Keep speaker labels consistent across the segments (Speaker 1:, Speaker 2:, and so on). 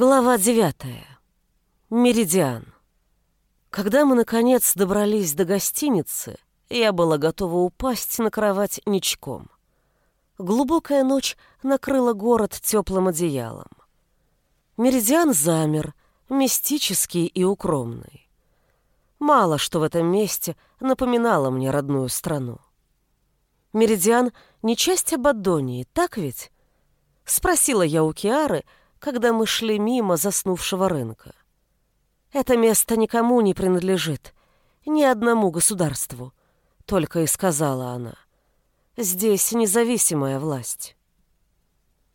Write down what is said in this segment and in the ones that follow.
Speaker 1: Глава девятая. Меридиан. Когда мы, наконец, добрались до гостиницы, я была готова упасть на кровать ничком. Глубокая ночь накрыла город теплым одеялом. Меридиан замер, мистический и укромный. Мало что в этом месте напоминало мне родную страну. Меридиан не часть Абаддонии, так ведь? Спросила я у Киары, когда мы шли мимо заснувшего рынка. Это место никому не принадлежит, ни одному государству, только и сказала она. Здесь независимая власть.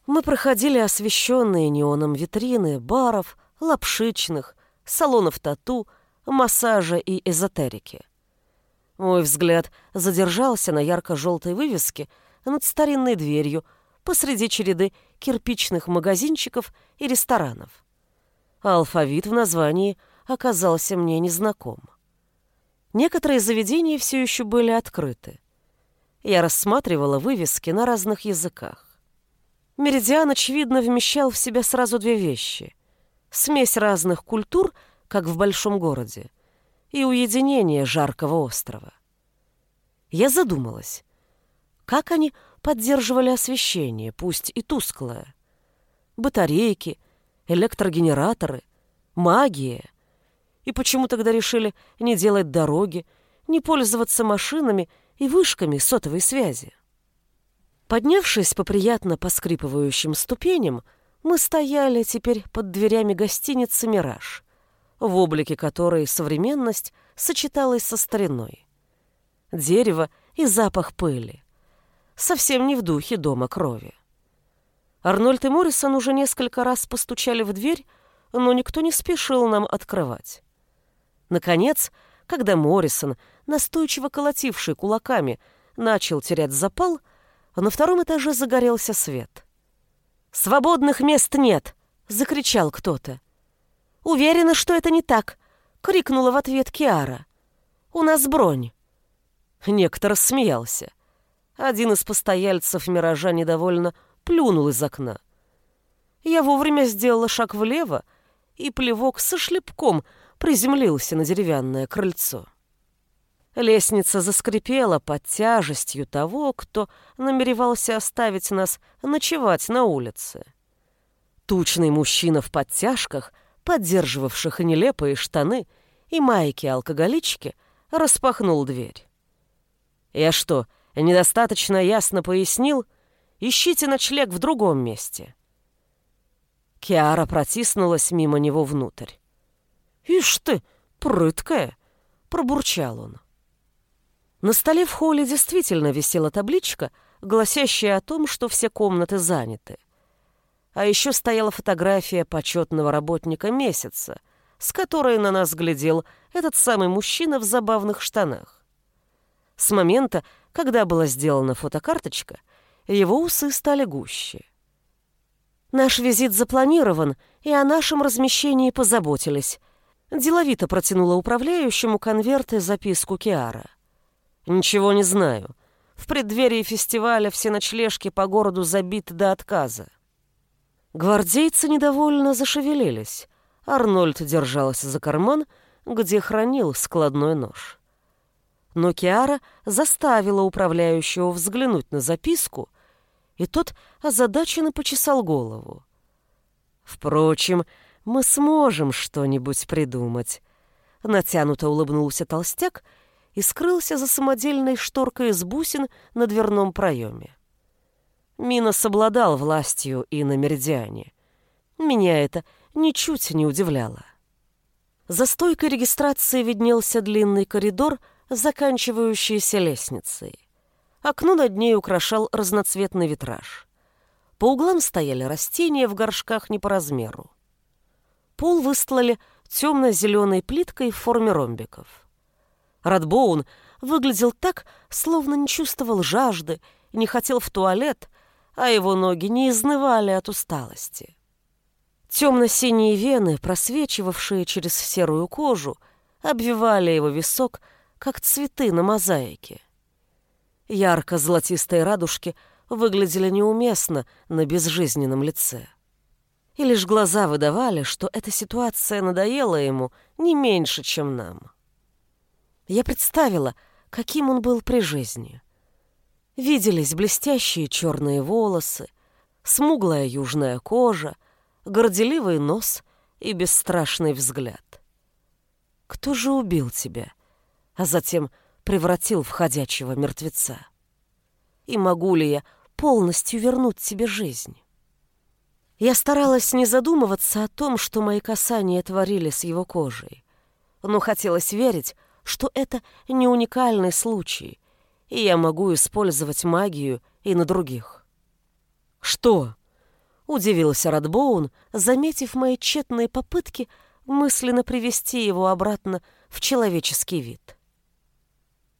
Speaker 1: Мы проходили освещенные неоном витрины баров, лапшичных, салонов тату, массажа и эзотерики. Мой взгляд задержался на ярко-желтой вывеске над старинной дверью посреди череды кирпичных магазинчиков и ресторанов. алфавит в названии оказался мне незнаком. Некоторые заведения все еще были открыты. Я рассматривала вывески на разных языках. Меридиан, очевидно, вмещал в себя сразу две вещи. Смесь разных культур, как в большом городе, и уединение жаркого острова. Я задумалась, как они поддерживали освещение, пусть и тусклое. Батарейки, электрогенераторы, магия. И почему тогда решили не делать дороги, не пользоваться машинами и вышками сотовой связи? Поднявшись по приятно поскрипывающим ступеням, мы стояли теперь под дверями гостиницы «Мираж», в облике которой современность сочеталась со стариной. Дерево и запах пыли совсем не в духе дома крови. Арнольд и Моррисон уже несколько раз постучали в дверь, но никто не спешил нам открывать. Наконец, когда Моррисон, настойчиво колотивший кулаками, начал терять запал, на втором этаже загорелся свет. «Свободных мест нет!» — закричал кто-то. «Уверена, что это не так!» — крикнула в ответ Киара. «У нас бронь!» Некто рассмеялся. Один из постояльцев «Миража» недовольно плюнул из окна. Я вовремя сделала шаг влево, и плевок со шлепком приземлился на деревянное крыльцо. Лестница заскрипела под тяжестью того, кто намеревался оставить нас ночевать на улице. Тучный мужчина в подтяжках, поддерживавших нелепые штаны и майки-алкоголички, распахнул дверь. «Я что, недостаточно ясно пояснил, ищите ночлег в другом месте. Киара протиснулась мимо него внутрь. «Ишь ты, прыткая!» — пробурчал он. На столе в холле действительно висела табличка, гласящая о том, что все комнаты заняты. А еще стояла фотография почетного работника месяца, с которой на нас глядел этот самый мужчина в забавных штанах. С момента, когда была сделана фотокарточка, его усы стали гуще. «Наш визит запланирован, и о нашем размещении позаботились», деловито протянула управляющему конверт и записку Киара. «Ничего не знаю. В преддверии фестиваля все ночлежки по городу забиты до отказа». Гвардейцы недовольно зашевелились. Арнольд держался за карман, где хранил складной нож но Киара заставила управляющего взглянуть на записку, и тот озадаченно почесал голову. «Впрочем, мы сможем что-нибудь придумать», — натянуто улыбнулся толстяк и скрылся за самодельной шторкой из бусин на дверном проеме. Минос обладал властью и на Меридиане. Меня это ничуть не удивляло. За стойкой регистрации виднелся длинный коридор — заканчивающейся лестницей. Окно над ней украшал разноцветный витраж. По углам стояли растения в горшках не по размеру. Пол выстлали темно-зеленой плиткой в форме ромбиков. Радбоун выглядел так, словно не чувствовал жажды, не хотел в туалет, а его ноги не изнывали от усталости. Темно-синие вены, просвечивавшие через серую кожу, обвивали его висок как цветы на мозаике. Ярко-золотистые радужки выглядели неуместно на безжизненном лице. и лишь глаза выдавали, что эта ситуация надоела ему не меньше, чем нам. Я представила, каким он был при жизни. Виделись блестящие черные волосы, смуглая южная кожа, горделивый нос и бесстрашный взгляд. Кто же убил тебя, а затем превратил в ходячего мертвеца? И могу ли я полностью вернуть тебе жизнь? Я старалась не задумываться о том, что мои касания творили с его кожей, но хотелось верить, что это не уникальный случай, и я могу использовать магию и на других. «Что?» — удивился Радбоун, заметив мои тщетные попытки мысленно привести его обратно в человеческий вид.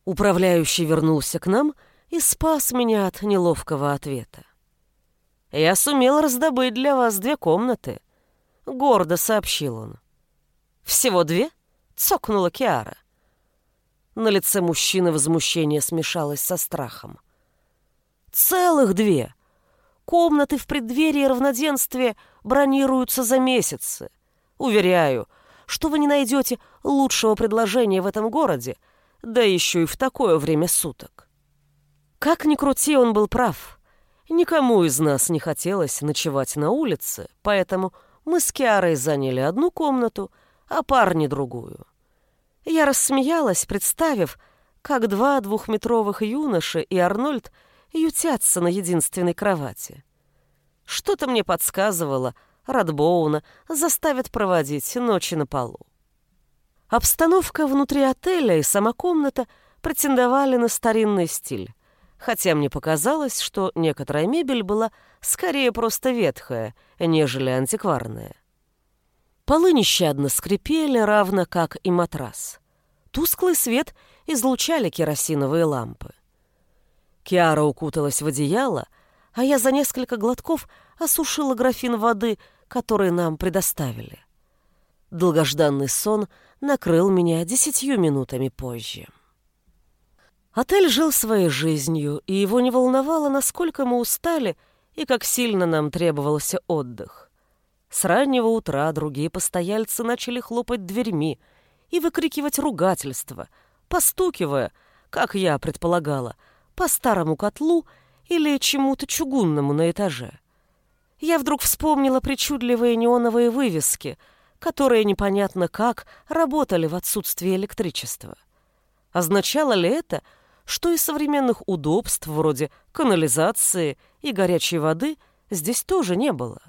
Speaker 1: Управляющий вернулся к нам и спас меня от неловкого ответа. «Я сумел раздобыть для вас две комнаты», — гордо сообщил он. «Всего две?» — цокнула Киара. На лице мужчины возмущение смешалось со страхом. «Целых две! Комнаты в преддверии равноденствия бронируются за месяцы. Уверяю, что вы не найдете лучшего предложения в этом городе, да еще и в такое время суток». Как ни крути, он был прав. Никому из нас не хотелось ночевать на улице, поэтому мы с Киарой заняли одну комнату, а парни — другую. Я рассмеялась, представив, как два двухметровых юноши и Арнольд ютятся на единственной кровати. Что-то мне подсказывало, Радбоуна заставят проводить ночи на полу. Обстановка внутри отеля и сама комната претендовали на старинный стиль хотя мне показалось, что некоторая мебель была скорее просто ветхая, нежели антикварная. Полы нещадно скрипели, равно как и матрас. Тусклый свет излучали керосиновые лампы. Киара укуталась в одеяло, а я за несколько глотков осушила графин воды, который нам предоставили. Долгожданный сон накрыл меня десятью минутами позже. Отель жил своей жизнью, и его не волновало, насколько мы устали и как сильно нам требовался отдых. С раннего утра другие постояльцы начали хлопать дверьми и выкрикивать ругательства, постукивая, как я предполагала, по старому котлу или чему-то чугунному на этаже. Я вдруг вспомнила причудливые неоновые вывески, которые непонятно как работали в отсутствии электричества. Означало ли это, что и современных удобств вроде канализации и горячей воды здесь тоже не было.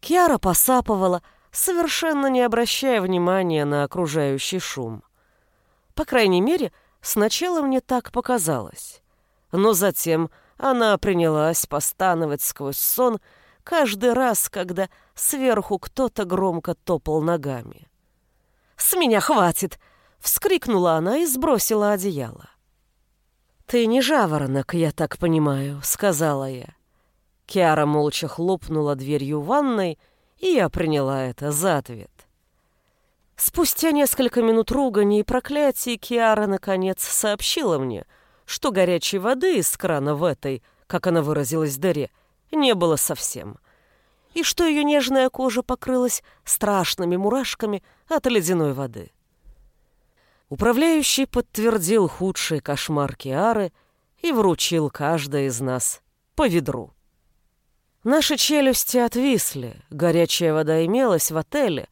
Speaker 1: Киара посапывала, совершенно не обращая внимания на окружающий шум. По крайней мере, сначала мне так показалось. Но затем она принялась постановать сквозь сон каждый раз, когда сверху кто-то громко топал ногами. «С меня хватит!» — вскрикнула она и сбросила одеяло. «Ты не жаворонок, я так понимаю», — сказала я. Киара молча хлопнула дверью ванной, и я приняла это за ответ. Спустя несколько минут ругани и проклятий Киара, наконец, сообщила мне, что горячей воды из крана в этой, как она выразилась, дыре, не было совсем, и что ее нежная кожа покрылась страшными мурашками от ледяной воды. Управляющий подтвердил худший кошмар Киары и вручил каждой из нас по ведру. Наши челюсти отвисли, горячая вода имелась в отеле,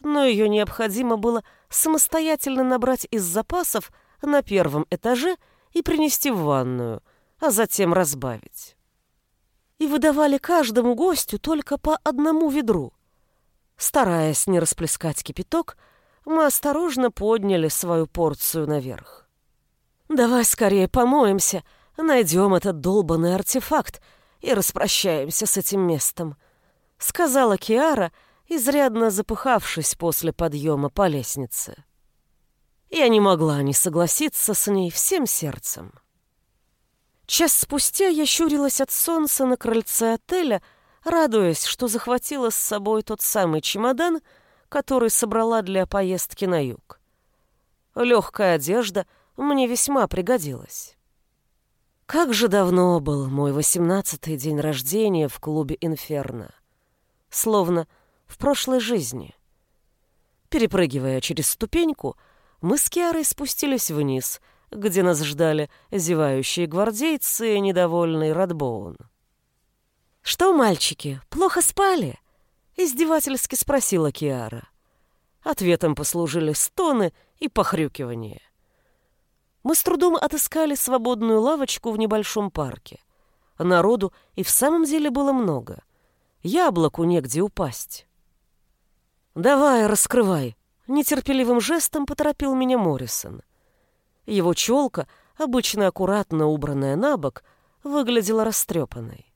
Speaker 1: но ее необходимо было самостоятельно набрать из запасов на первом этаже и принести в ванную, а затем разбавить. И выдавали каждому гостю только по одному ведру. Стараясь не расплескать кипяток, мы осторожно подняли свою порцию наверх. «Давай скорее помоемся, найдем этот долбанный артефакт и распрощаемся с этим местом», — сказала Киара, изрядно запыхавшись после подъема по лестнице. Я не могла не согласиться с ней всем сердцем. Час спустя я щурилась от солнца на крыльце отеля, радуясь, что захватила с собой тот самый чемодан — который собрала для поездки на юг. Легкая одежда мне весьма пригодилась. Как же давно был мой восемнадцатый день рождения в клубе «Инферно». словно в прошлой жизни. Перепрыгивая через ступеньку, мы с Киарой спустились вниз, где нас ждали зевающие гвардейцы и недовольный Радбоун. «Что, мальчики, плохо спали?» — издевательски спросила Киара. Ответом послужили стоны и похрюкивания. Мы с трудом отыскали свободную лавочку в небольшом парке. Народу и в самом деле было много. Яблоку негде упасть. «Давай, раскрывай!» — нетерпеливым жестом поторопил меня Моррисон. Его челка, обычно аккуратно убранная на бок, выглядела растрепанной.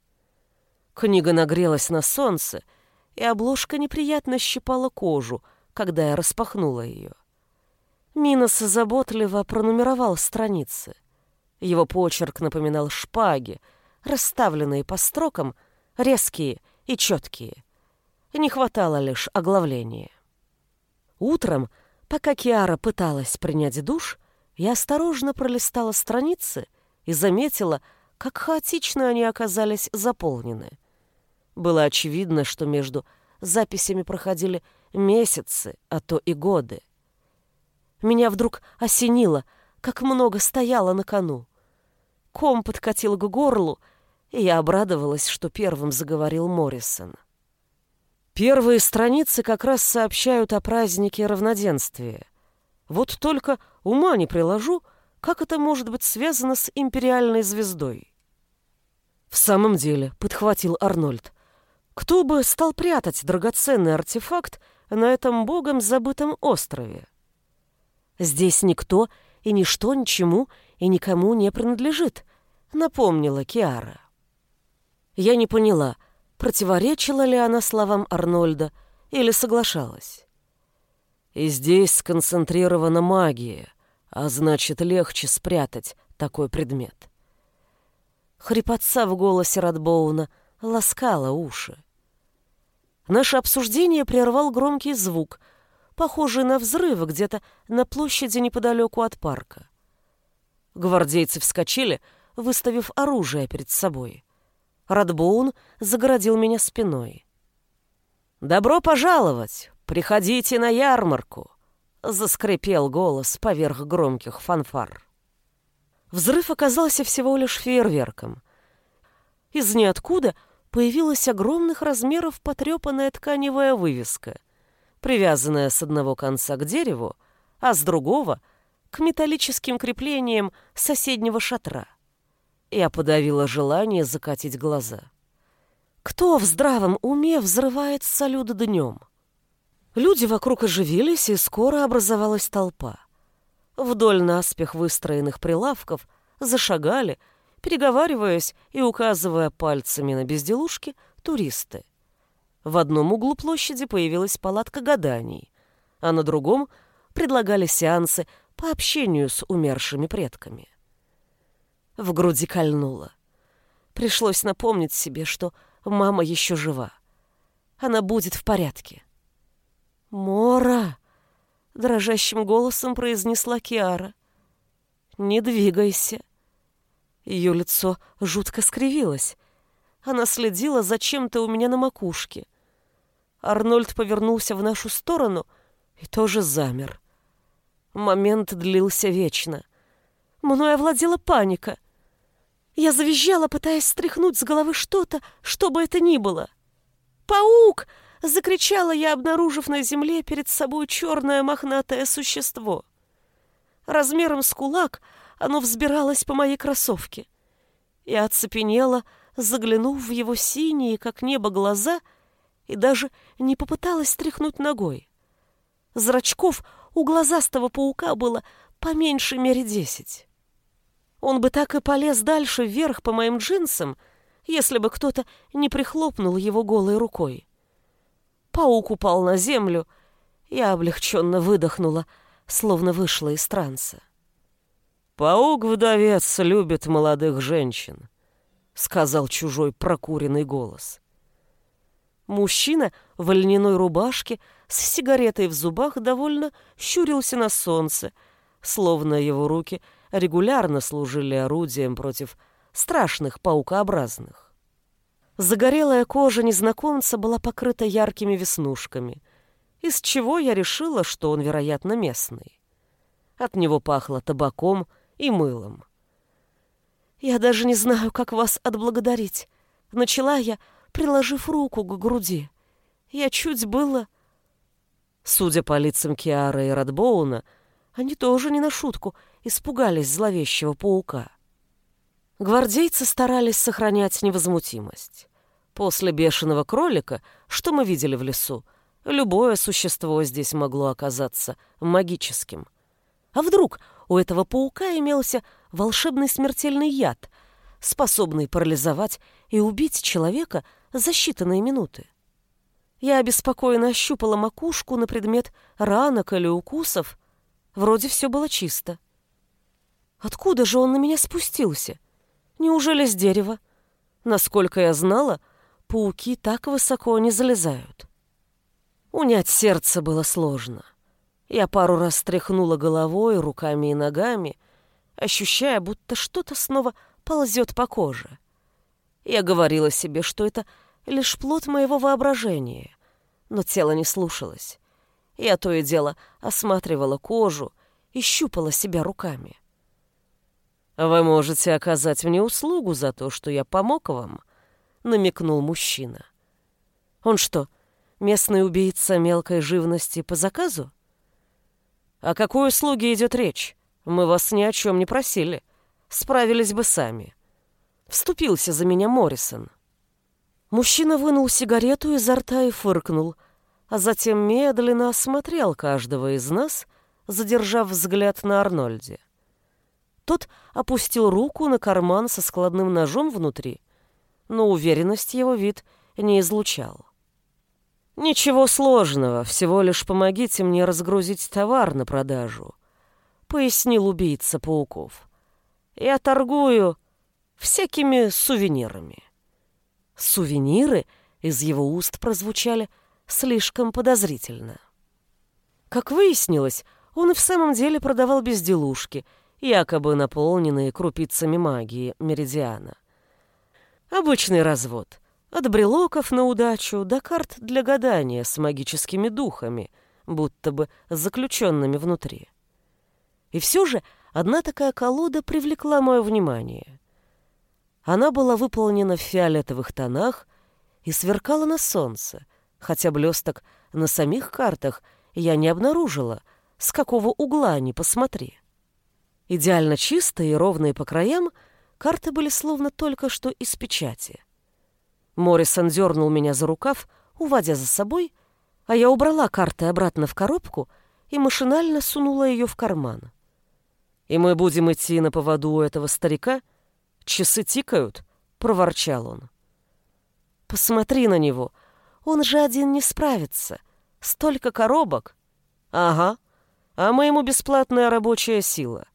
Speaker 1: Книга нагрелась на солнце, и обложка неприятно щипала кожу, когда я распахнула ее. Минос заботливо пронумеровал страницы. Его почерк напоминал шпаги, расставленные по строкам, резкие и четкие. Не хватало лишь оглавления. Утром, пока Киара пыталась принять душ, я осторожно пролистала страницы и заметила, как хаотично они оказались заполнены. Было очевидно, что между записями проходили месяцы, а то и годы. Меня вдруг осенило, как много стояло на кону. Ком подкатил к горлу, и я обрадовалась, что первым заговорил Моррисон. Первые страницы как раз сообщают о празднике равноденствия. Вот только ума не приложу, как это может быть связано с империальной звездой. В самом деле, подхватил Арнольд, кто бы стал прятать драгоценный артефакт на этом богом забытом острове? Здесь никто и ничто ничему и никому не принадлежит, напомнила Киара. Я не поняла, противоречила ли она словам Арнольда или соглашалась. И здесь сконцентрирована магия, а значит, легче спрятать такой предмет. Хрипотца в голосе Радбоуна ласкала уши. Наше обсуждение прервал громкий звук — похожий на взрывы где-то на площади неподалеку от парка. Гвардейцы вскочили, выставив оружие перед собой. Радбоун загородил меня спиной. «Добро пожаловать! Приходите на ярмарку!» — заскрипел голос поверх громких фанфар. Взрыв оказался всего лишь фейерверком. Из ниоткуда появилась огромных размеров потрепанная тканевая вывеска привязанная с одного конца к дереву, а с другого — к металлическим креплениям соседнего шатра. Я подавила желание закатить глаза. Кто в здравом уме взрывает салют днем? Люди вокруг оживились, и скоро образовалась толпа. Вдоль наспех выстроенных прилавков зашагали, переговариваясь и указывая пальцами на безделушки, туристы. В одном углу площади появилась палатка гаданий, а на другом предлагали сеансы по общению с умершими предками. В груди кольнуло. Пришлось напомнить себе, что мама еще жива. Она будет в порядке. «Мора!» — дрожащим голосом произнесла Киара. «Не двигайся!» Ее лицо жутко скривилось. Она следила за чем-то у меня на макушке. Арнольд повернулся в нашу сторону и тоже замер. Момент длился вечно. Мною овладела паника. Я завизжала, пытаясь стряхнуть с головы что-то, что бы это ни было. «Паук!» — закричала я, обнаружив на земле перед собой черное мохнатое существо. Размером с кулак оно взбиралось по моей кроссовке. Я оцепенела, заглянув в его синие, как небо, глаза — и даже не попыталась стряхнуть ногой. Зрачков у глазастого паука было по меньшей мере десять. Он бы так и полез дальше вверх по моим джинсам, если бы кто-то не прихлопнул его голой рукой. Паук упал на землю, я облегченно выдохнула, словно вышла из транса. «Паук-вдовец любит молодых женщин», — сказал чужой прокуренный голос. Мужчина в льняной рубашке с сигаретой в зубах довольно щурился на солнце, словно его руки регулярно служили орудием против страшных паукообразных. Загорелая кожа незнакомца была покрыта яркими веснушками, из чего я решила, что он, вероятно, местный. От него пахло табаком и мылом. «Я даже не знаю, как вас отблагодарить», — начала я, приложив руку к груди. «Я чуть было...» Судя по лицам Киара и Радбоуна, они тоже не на шутку испугались зловещего паука. Гвардейцы старались сохранять невозмутимость. После бешеного кролика, что мы видели в лесу, любое существо здесь могло оказаться магическим. А вдруг у этого паука имелся волшебный смертельный яд, способный парализовать и убить человека за считанные минуты? Я обеспокоенно ощупала макушку на предмет ранок или укусов. Вроде все было чисто. Откуда же он на меня спустился? Неужели с дерева? Насколько я знала, пауки так высоко не залезают. Унять сердце было сложно. Я пару раз стряхнула головой, руками и ногами, ощущая, будто что-то снова ползет по коже. Я говорила себе, что это лишь плод моего воображения, но тело не слушалось. Я то и дело осматривала кожу и щупала себя руками. «Вы можете оказать мне услугу за то, что я помог вам», — намекнул мужчина. «Он что, местный убийца мелкой живности по заказу?» «О какой услуге идет речь? Мы вас ни о чем не просили. Справились бы сами». Вступился за меня Моррисон. Мужчина вынул сигарету изо рта и фыркнул, а затем медленно осмотрел каждого из нас, задержав взгляд на Арнольде. Тот опустил руку на карман со складным ножом внутри, но уверенность его вид не излучал. «Ничего сложного, всего лишь помогите мне разгрузить товар на продажу», — пояснил убийца пауков. «Я торгую всякими сувенирами». Сувениры из его уст прозвучали слишком подозрительно. Как выяснилось, он и в самом деле продавал безделушки, якобы наполненные крупицами магии Меридиана. Обычный развод. От брелоков на удачу до карт для гадания с магическими духами, будто бы заключенными внутри. И все же одна такая колода привлекла мое внимание. Она была выполнена в фиолетовых тонах и сверкала на солнце, хотя блесток на самих картах я не обнаружила, с какого угла ни посмотри. Идеально чистые и ровные по краям, карты были словно только что из печати. Моррисон дернул меня за рукав, уводя за собой, а я убрала карты обратно в коробку и машинально сунула ее в карман. «И мы будем идти на поводу у этого старика?» Часы тикают, проворчал он. Посмотри на него. Он же один не справится. Столько коробок. Ага. А мы ему бесплатная рабочая сила.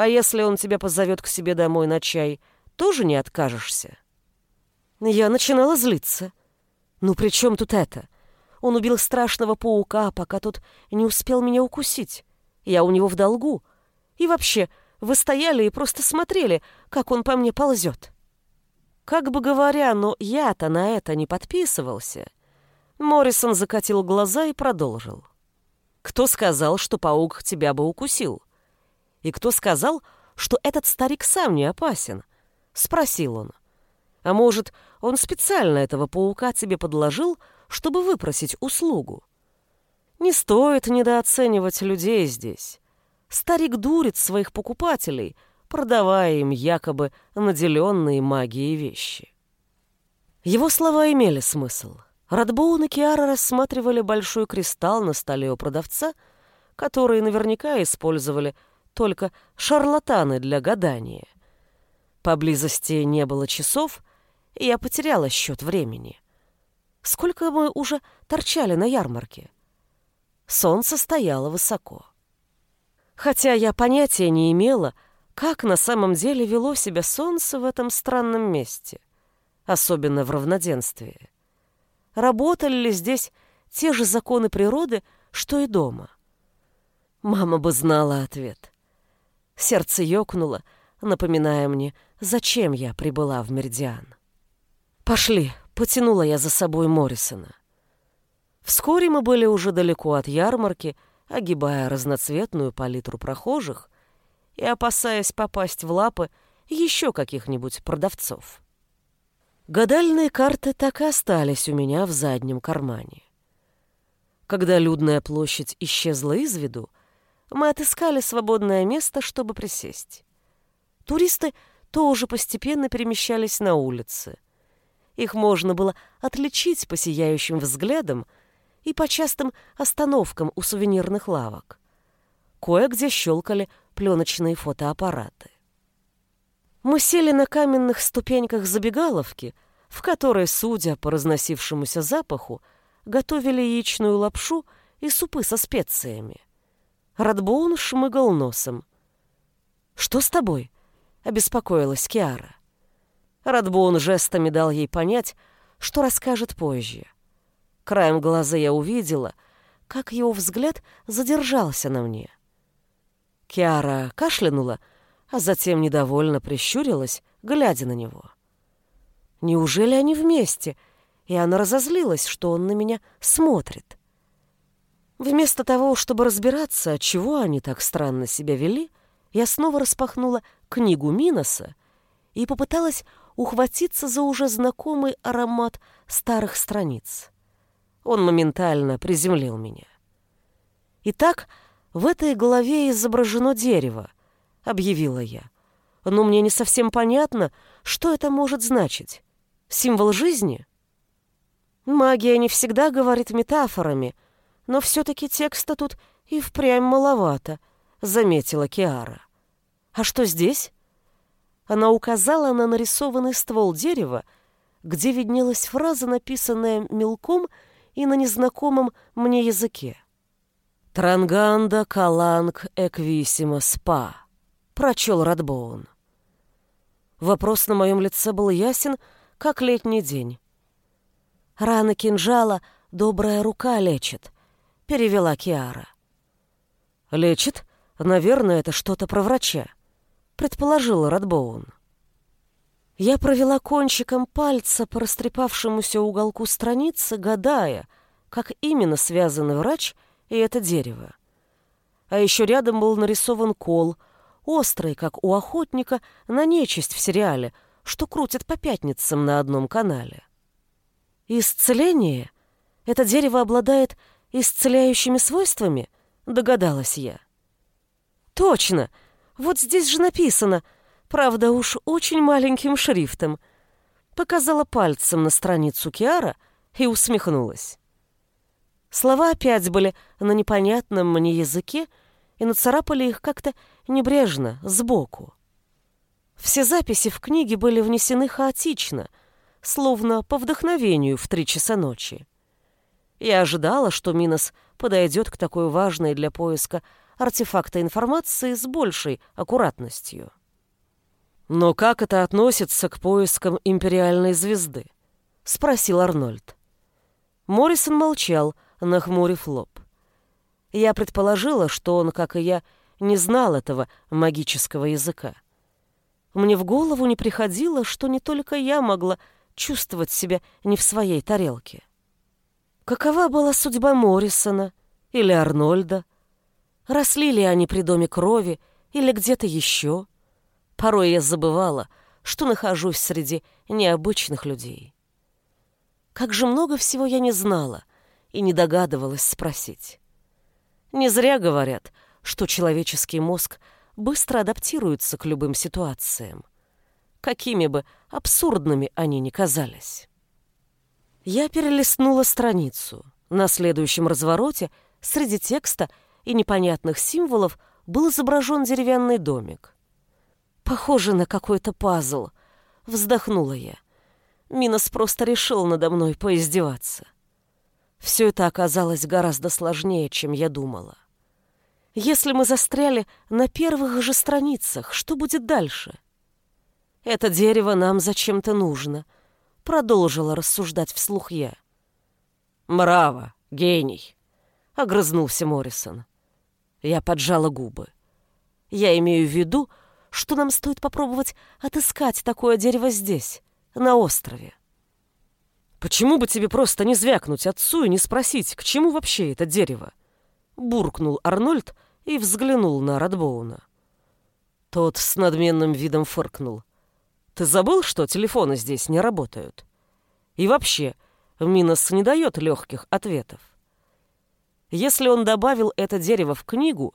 Speaker 1: А если он тебя позовет к себе домой на чай, тоже не откажешься? Я начинала злиться. Ну при чем тут это? Он убил страшного паука, пока тот не успел меня укусить. Я у него в долгу. И вообще, вы стояли и просто смотрели, как он по мне ползет. Как бы говоря, но я-то на это не подписывался. Моррисон закатил глаза и продолжил. Кто сказал, что паук тебя бы укусил? И кто сказал, что этот старик сам не опасен? Спросил он. А может, он специально этого паука тебе подложил, чтобы выпросить услугу? Не стоит недооценивать людей здесь. Старик дурит своих покупателей, продавая им якобы наделенные магией вещи. Его слова имели смысл. Радбоун и Киара рассматривали большой кристалл на столе у продавца, который наверняка использовали только шарлатаны для гадания. Поблизости не было часов, и я потеряла счет времени. Сколько мы уже торчали на ярмарке? Солнце стояло высоко хотя я понятия не имела, как на самом деле вело себя солнце в этом странном месте, особенно в равноденствии. Работали ли здесь те же законы природы, что и дома? Мама бы знала ответ. Сердце ёкнуло, напоминая мне, зачем я прибыла в Меридиан. «Пошли», — потянула я за собой Моррисона. Вскоре мы были уже далеко от ярмарки, огибая разноцветную палитру прохожих и опасаясь попасть в лапы еще каких-нибудь продавцов. Гадальные карты так и остались у меня в заднем кармане. Когда людная площадь исчезла из виду, мы отыскали свободное место, чтобы присесть. Туристы тоже постепенно перемещались на улицы. Их можно было отличить по сияющим взглядам и по частым остановкам у сувенирных лавок. Кое-где щелкали пленочные фотоаппараты. Мы сели на каменных ступеньках забегаловки, в которой, судя по разносившемуся запаху, готовили яичную лапшу и супы со специями. Радбоун шмыгал носом. «Что с тобой?» — обеспокоилась Киара. Радбоун жестами дал ей понять, что расскажет позже. Краем глаза я увидела, как его взгляд задержался на мне. Киара кашлянула, а затем недовольно прищурилась, глядя на него. Неужели они вместе? И она разозлилась, что он на меня смотрит. Вместо того, чтобы разбираться, чего они так странно себя вели, я снова распахнула книгу Миноса и попыталась ухватиться за уже знакомый аромат старых страниц. Он моментально приземлил меня. «Итак, в этой главе изображено дерево», — объявила я. «Но мне не совсем понятно, что это может значить. Символ жизни?» Магия не всегда говорит метафорами — но все-таки текста тут и впрямь маловато», — заметила Киара. «А что здесь?» Она указала на нарисованный ствол дерева, где виднелась фраза, написанная мелком и на незнакомом мне языке. «Транганда каланг эквисима спа», — прочел Радбоун. Вопрос на моем лице был ясен, как летний день. Раны кинжала добрая рука лечит, перевела Киара. «Лечит? Наверное, это что-то про врача», — предположил Радбоун. Я провела кончиком пальца по растрепавшемуся уголку страницы, гадая, как именно связаны врач и это дерево. А еще рядом был нарисован кол, острый, как у охотника, на нечисть в сериале, что крутят по пятницам на одном канале. Исцеление — это дерево обладает исцеляющими свойствами?» — догадалась я. «Точно! Вот здесь же написано, правда уж очень маленьким шрифтом». Показала пальцем на страницу Киара и усмехнулась. Слова опять были на непонятном мне языке и нацарапали их как-то небрежно, сбоку. Все записи в книге были внесены хаотично, словно по вдохновению в три часа ночи. Я ожидала, что Минос подойдет к такой важной для поиска артефакта информации с большей аккуратностью. «Но как это относится к поискам империальной звезды?» — спросил Арнольд. Моррисон молчал, нахмурив лоб. Я предположила, что он, как и я, не знал этого магического языка. Мне в голову не приходило, что не только я могла чувствовать себя не в своей тарелке. Какова была судьба Моррисона или Арнольда? Росли ли они при доме крови или где-то еще? Порой я забывала, что нахожусь среди необычных людей. Как же много всего я не знала и не догадывалась спросить. Не зря говорят, что человеческий мозг быстро адаптируется к любым ситуациям, какими бы абсурдными они ни казались. Я перелистнула страницу. На следующем развороте среди текста и непонятных символов был изображен деревянный домик. «Похоже на какой-то пазл», — вздохнула я. Минос просто решил надо мной поиздеваться. Все это оказалось гораздо сложнее, чем я думала. Если мы застряли на первых же страницах, что будет дальше? Это дерево нам зачем-то нужно — Продолжила рассуждать вслух я. «Мраво, гений!» — огрызнулся Моррисон. Я поджала губы. Я имею в виду, что нам стоит попробовать отыскать такое дерево здесь, на острове. «Почему бы тебе просто не звякнуть отцу и не спросить, к чему вообще это дерево?» Буркнул Арнольд и взглянул на Радбоуна. Тот с надменным видом фыркнул. «Ты забыл, что телефоны здесь не работают? И вообще, Минос не дает легких ответов. Если он добавил это дерево в книгу,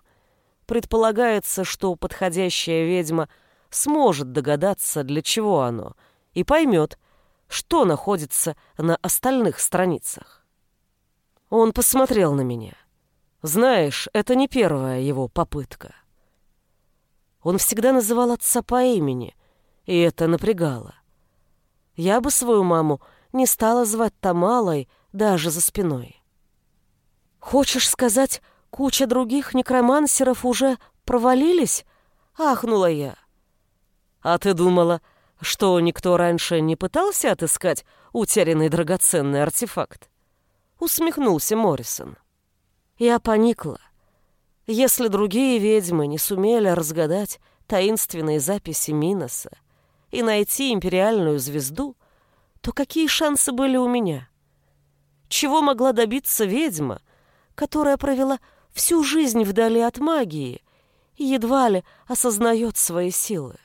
Speaker 1: предполагается, что подходящая ведьма сможет догадаться, для чего оно, и поймет, что находится на остальных страницах. Он посмотрел на меня. Знаешь, это не первая его попытка. Он всегда называл отца по имени, и это напрягало. Я бы свою маму не стала звать Тамалой даже за спиной. «Хочешь сказать, куча других некромансеров уже провалились?» — ахнула я. «А ты думала, что никто раньше не пытался отыскать утерянный драгоценный артефакт?» — усмехнулся Моррисон. Я поникла. Если другие ведьмы не сумели разгадать таинственные записи Миноса и найти империальную звезду, то какие шансы были у меня? Чего могла добиться ведьма, которая провела всю жизнь вдали от магии и едва ли осознает свои силы?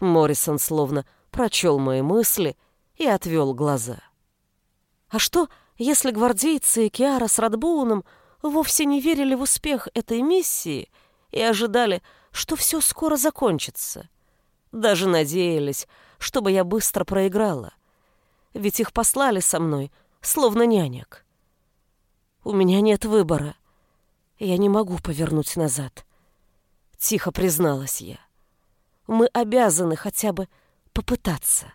Speaker 1: Моррисон словно прочел мои мысли и отвел глаза. А что, если гвардейцы и Киара с Радбоуном вовсе не верили в успех этой миссии и ожидали, что все скоро закончится? Даже надеялись, чтобы я быстро проиграла. Ведь их послали со мной, словно нянек. У меня нет выбора. Я не могу повернуть назад. Тихо призналась я. Мы обязаны хотя бы попытаться.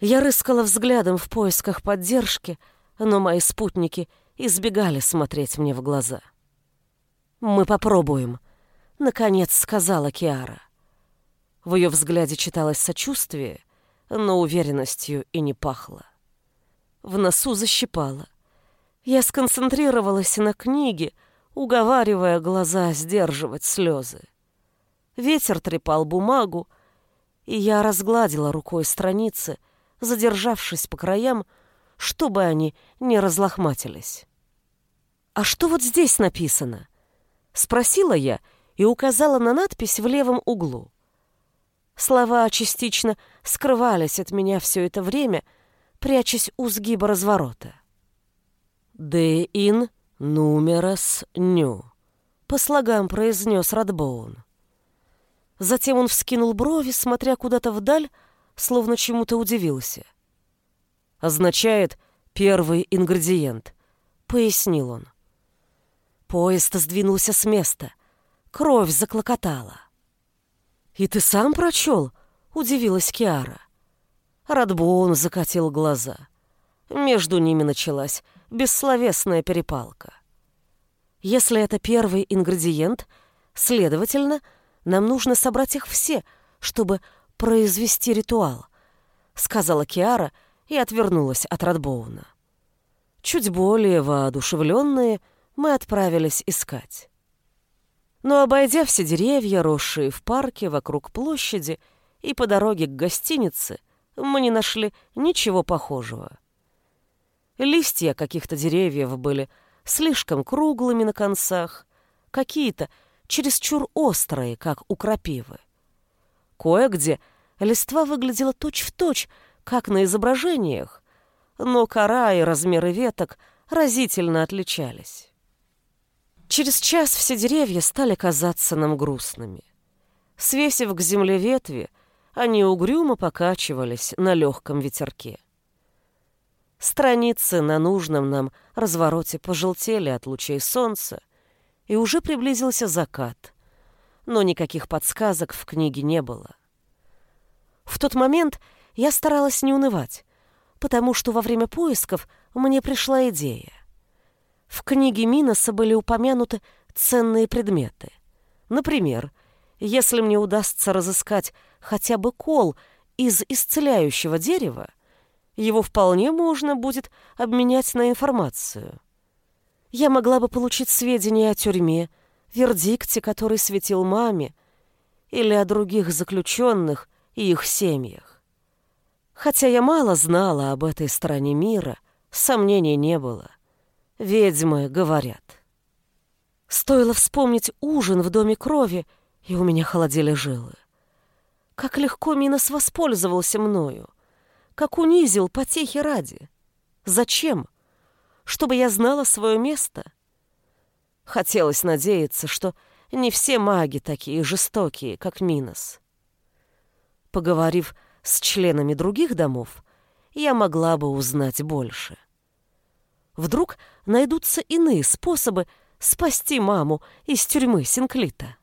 Speaker 1: Я рыскала взглядом в поисках поддержки, но мои спутники избегали смотреть мне в глаза. «Мы попробуем», — наконец сказала Киара. В ее взгляде читалось сочувствие, но уверенностью и не пахло. В носу защипало. Я сконцентрировалась на книге, уговаривая глаза сдерживать слезы. Ветер трепал бумагу, и я разгладила рукой страницы, задержавшись по краям, чтобы они не разлохматились. «А что вот здесь написано?» — спросила я и указала на надпись в левом углу. Слова частично скрывались от меня все это время, прячась у сгиба разворота. «De in numeros new», — по слогам произнес Радбоун. Затем он вскинул брови, смотря куда-то вдаль, словно чему-то удивился. «Означает первый ингредиент», — пояснил он. Поезд сдвинулся с места. Кровь заклокотала. «И ты сам прочел?» — удивилась Киара. Радбоун закатил глаза. Между ними началась бессловесная перепалка. Если это первый ингредиент, следовательно, нам нужно собрать их все, чтобы произвести ритуал, сказала Киара и отвернулась от Радбоуна. Чуть более воодушевленные мы отправились искать. Но, обойдя все деревья, росшие в парке вокруг площади и по дороге к гостинице, мы не нашли ничего похожего. Листья каких-то деревьев были слишком круглыми на концах, какие-то чересчур острые, как у крапивы. Кое-где листва выглядела точь-в-точь, точь, как на изображениях, но кора и размеры веток разительно отличались. Через час все деревья стали казаться нам грустными. Свесив к земле ветви, они угрюмо покачивались на легком ветерке. Страницы на нужном нам развороте пожелтели от лучей солнца, и уже приблизился закат, но никаких подсказок в книге не было. В тот момент я старалась не унывать, потому что во время поисков мне пришла идея. В книге Миноса были упомянуты ценные предметы. Например, если мне удастся разыскать хотя бы кол из исцеляющего дерева, его вполне можно будет обменять на информацию. Я могла бы получить сведения о тюрьме, вердикте, который светил маме, или о других заключенных и их семьях. Хотя я мало знала об этой стороне мира, сомнений не было. Ведьмы говорят. Стоило вспомнить ужин в доме крови, и у меня холодели жилы. Как легко Минос воспользовался мною. Как унизил потехи ради. Зачем? Чтобы я знала свое место? Хотелось надеяться, что не все маги такие жестокие, как Минос. Поговорив с членами других домов, я могла бы узнать больше. Вдруг найдутся иные способы спасти маму из тюрьмы Синклита.